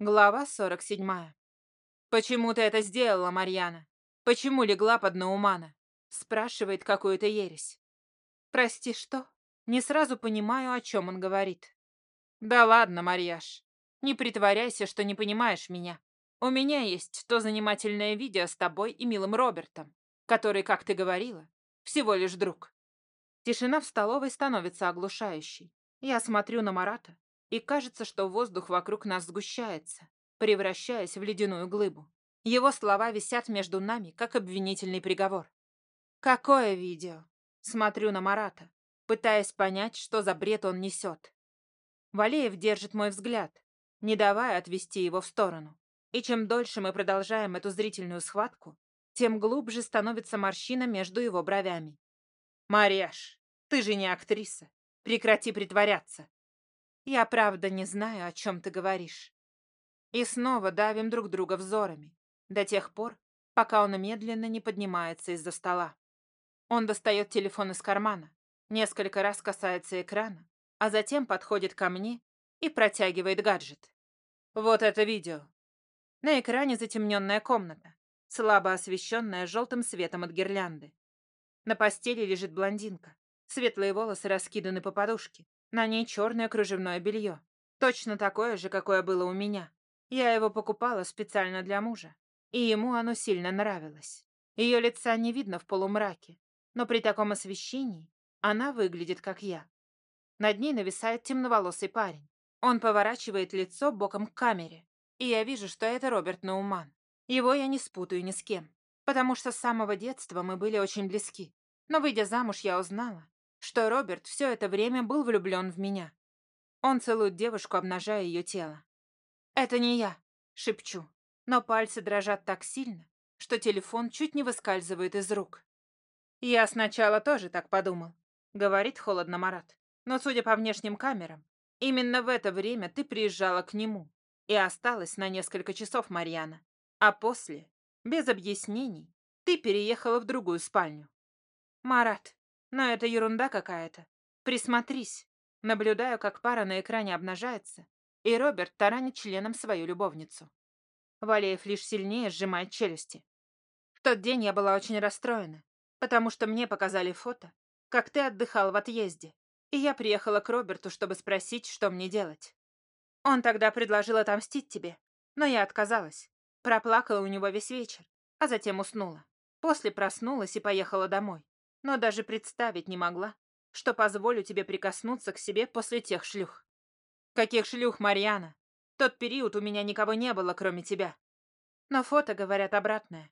Глава 47. «Почему ты это сделала, Марьяна? Почему легла под Наумана?» Спрашивает какую-то ересь. «Прости, что?» Не сразу понимаю, о чем он говорит. «Да ладно, Марьяш. Не притворяйся, что не понимаешь меня. У меня есть то занимательное видео с тобой и милым Робертом, который, как ты говорила, всего лишь друг». Тишина в столовой становится оглушающей. Я смотрю на Марата, и кажется, что воздух вокруг нас сгущается, превращаясь в ледяную глыбу. Его слова висят между нами, как обвинительный приговор. «Какое видео?» Смотрю на Марата, пытаясь понять, что за бред он несет. Валеев держит мой взгляд, не давая отвести его в сторону. И чем дольше мы продолжаем эту зрительную схватку, тем глубже становится морщина между его бровями. «Марьяш, ты же не актриса. Прекрати притворяться. Я правда не знаю, о чем ты говоришь. И снова давим друг друга взорами, до тех пор, пока он медленно не поднимается из-за стола. Он достает телефон из кармана, несколько раз касается экрана, а затем подходит ко мне и протягивает гаджет. Вот это видео. На экране затемненная комната, слабо освещенная желтым светом от гирлянды. На постели лежит блондинка. Светлые волосы раскиданы по подушке, на ней черное кружевное белье. Точно такое же, какое было у меня. Я его покупала специально для мужа. И ему оно сильно нравилось. Ее лица не видно в полумраке. Но при таком освещении она выглядит, как я. Над ней нависает темноволосый парень. Он поворачивает лицо боком к камере. И я вижу, что это Роберт Науман. Его я не спутаю ни с кем. Потому что с самого детства мы были очень близки. Но, выйдя замуж, я узнала, что Роберт все это время был влюблен в меня. Он целует девушку, обнажая ее тело. «Это не я», — шепчу, но пальцы дрожат так сильно, что телефон чуть не выскальзывает из рук. «Я сначала тоже так подумал», — говорит холодно Марат. «Но, судя по внешним камерам, именно в это время ты приезжала к нему и осталась на несколько часов, Марьяна. А после, без объяснений, ты переехала в другую спальню». «Марат, но это ерунда какая-то. Присмотрись. Наблюдаю, как пара на экране обнажается, и Роберт таранит членом свою любовницу. Валеев лишь сильнее сжимает челюсти. В тот день я была очень расстроена, потому что мне показали фото, как ты отдыхал в отъезде, и я приехала к Роберту, чтобы спросить, что мне делать. Он тогда предложил отомстить тебе, но я отказалась. Проплакала у него весь вечер, а затем уснула. После проснулась и поехала домой но даже представить не могла, что позволю тебе прикоснуться к себе после тех шлюх. Каких шлюх, Марьяна? Тот период у меня никого не было, кроме тебя. Но фото говорят обратное.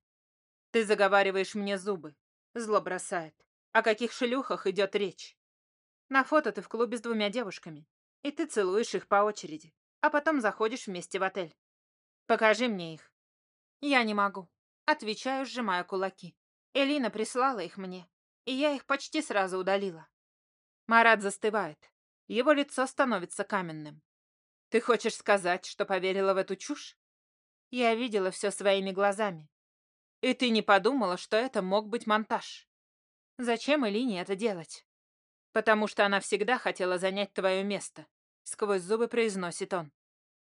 Ты заговариваешь мне зубы. Зло бросает. О каких шлюхах идет речь? На фото ты в клубе с двумя девушками, и ты целуешь их по очереди, а потом заходишь вместе в отель. Покажи мне их. Я не могу. Отвечаю, сжимая кулаки. Элина прислала их мне и я их почти сразу удалила. Марат застывает. Его лицо становится каменным. Ты хочешь сказать, что поверила в эту чушь? Я видела все своими глазами. И ты не подумала, что это мог быть монтаж? Зачем Элине это делать? Потому что она всегда хотела занять твое место, сквозь зубы произносит он.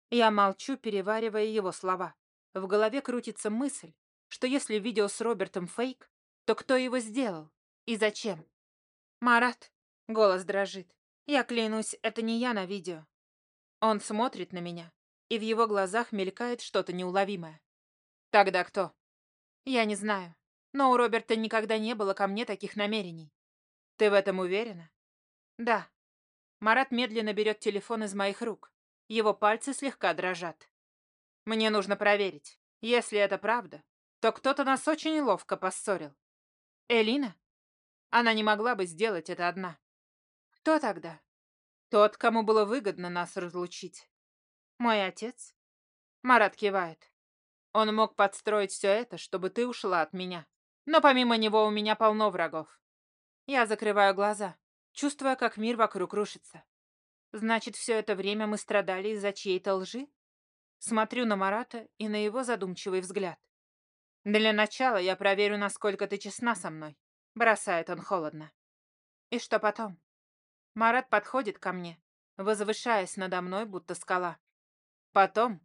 Я молчу, переваривая его слова. В голове крутится мысль, что если видео с Робертом фейк, то кто его сделал? И зачем? Марат, голос дрожит. Я клянусь, это не я на видео. Он смотрит на меня, и в его глазах мелькает что-то неуловимое. Тогда кто? Я не знаю. Но у Роберта никогда не было ко мне таких намерений. Ты в этом уверена? Да. Марат медленно берет телефон из моих рук. Его пальцы слегка дрожат. Мне нужно проверить. Если это правда, то кто-то нас очень ловко поссорил. Элина? Она не могла бы сделать это одна. Кто тогда? Тот, кому было выгодно нас разлучить. Мой отец? Марат кивает. Он мог подстроить все это, чтобы ты ушла от меня. Но помимо него у меня полно врагов. Я закрываю глаза, чувствуя, как мир вокруг рушится. Значит, все это время мы страдали из-за чьей-то лжи? Смотрю на Марата и на его задумчивый взгляд. Для начала я проверю, насколько ты честна со мной. Бросает он холодно. И что потом? Марат подходит ко мне, возвышаясь надо мной, будто скала. Потом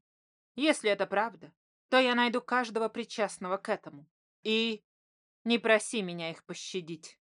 Если это правда, то я найду каждого причастного к этому. И не проси меня их пощадить.